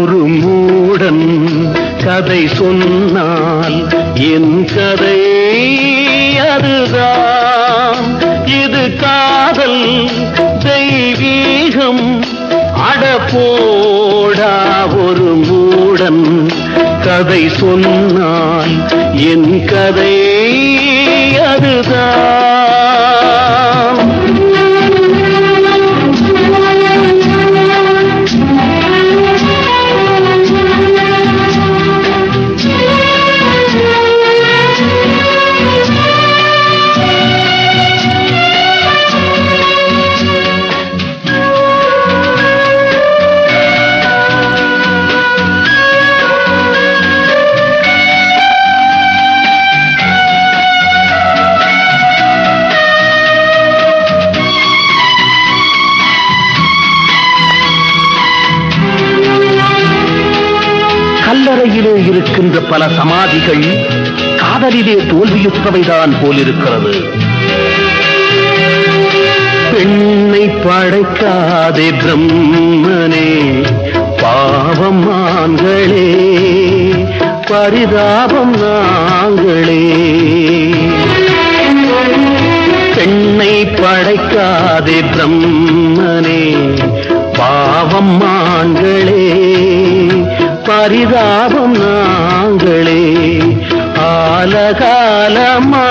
ஒரு மூடன் கதை சொன்னால் என் கதை அதுதான். இது காதல் தெய்வீகம். அடப்போடா ஒரு மூடன் கதை சொன்னால் என் கதை அதுதான். கல்லறையிலே இருக்கின்ற பல சமாதிகள் காதலிலே தோல்வியுற்றவைதான் போலிருக்கிறது. பெண்ணை படைக்காதே பிரம்மனே பாவம் ஆண்களே பரிதாபம் நாங்களே. பெண்ணை படைக்காதே பிரம்மனே பாவம் ஆண்களே பரிதாபம் நாங்களே ஆலகாலமா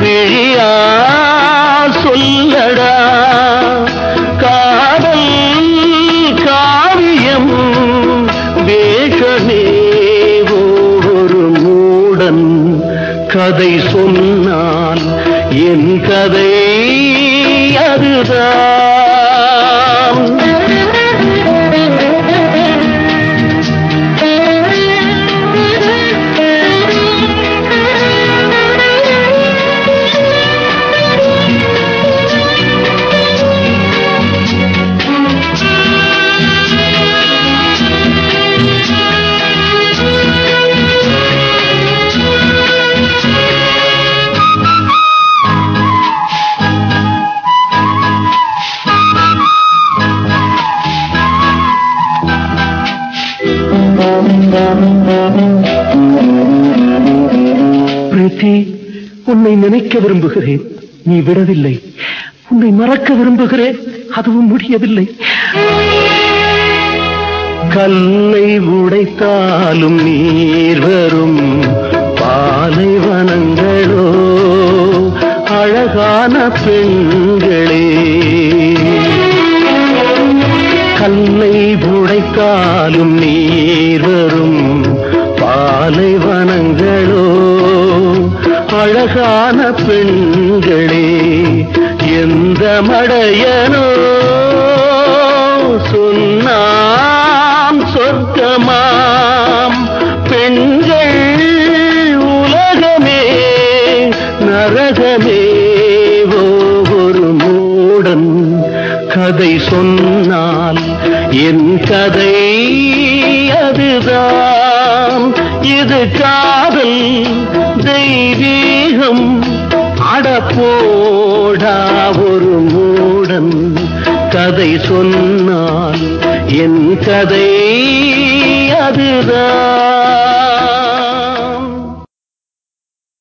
விழியா சொல்லடா. காதல் காவியம் வேஷமே ஒரு மூடன் கதை சொன்னான் என் கதை அதுதான். பிரீத்தி உன்னை நினைக்க விரும்புகிறேன். நீ விடவில்லை. உன்னை மறக்க விரும்புகிறேன். அதுவும் முடியவில்லை. கல்லை உடைத்தாலும் நீர் வரும். பாலைவனங்களோ அழகான பெண்களே. கல்லை உடைத்தாலும் நீ எந்த சொன்னாம் சொர்க்கமாம். பெண்கள் உலகமே நரகமே. ஒரு மூடன் கதை சொன்னால் என் கதை அதுதான். இது காதல் தெய்வீகம் அடப்போடா. மூடன் கதை சொன்னான் என் கதை அதுதான்.